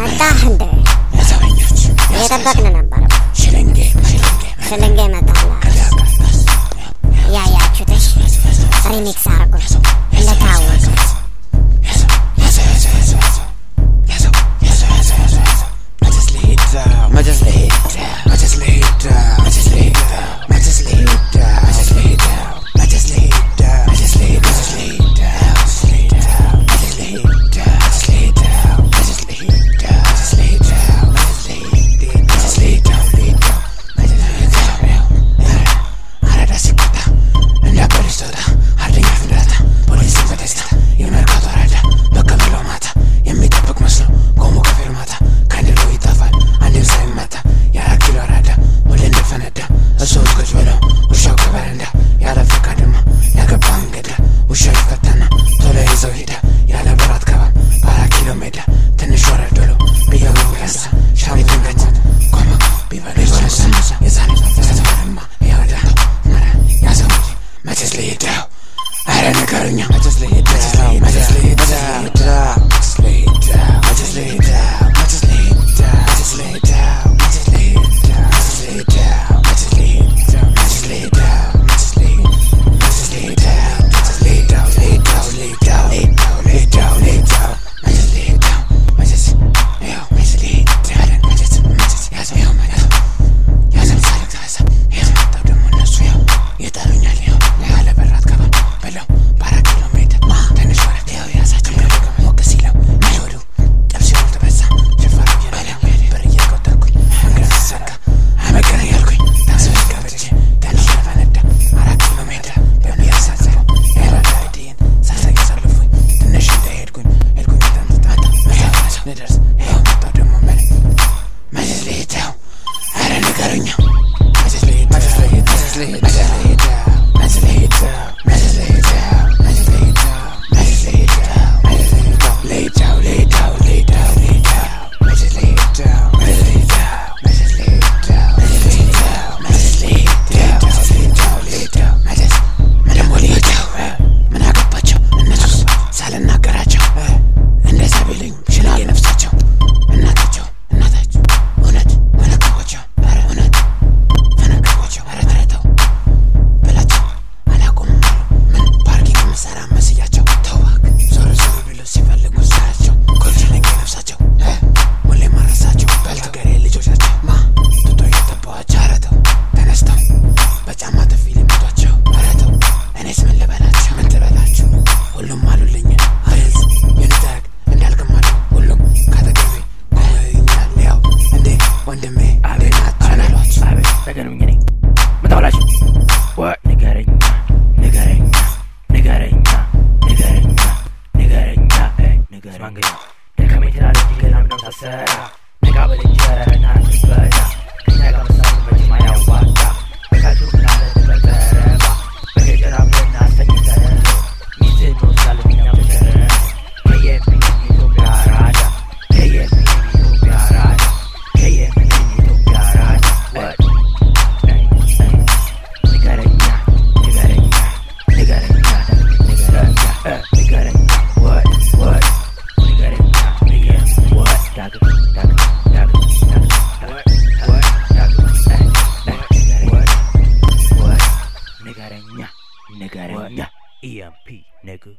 mata hantar iya, Mereka tak kena nampak Selenge Selenge mata Ya ya cutas Remix aku I don't know, I just lay sir. Nigga, what? EMP, nigga.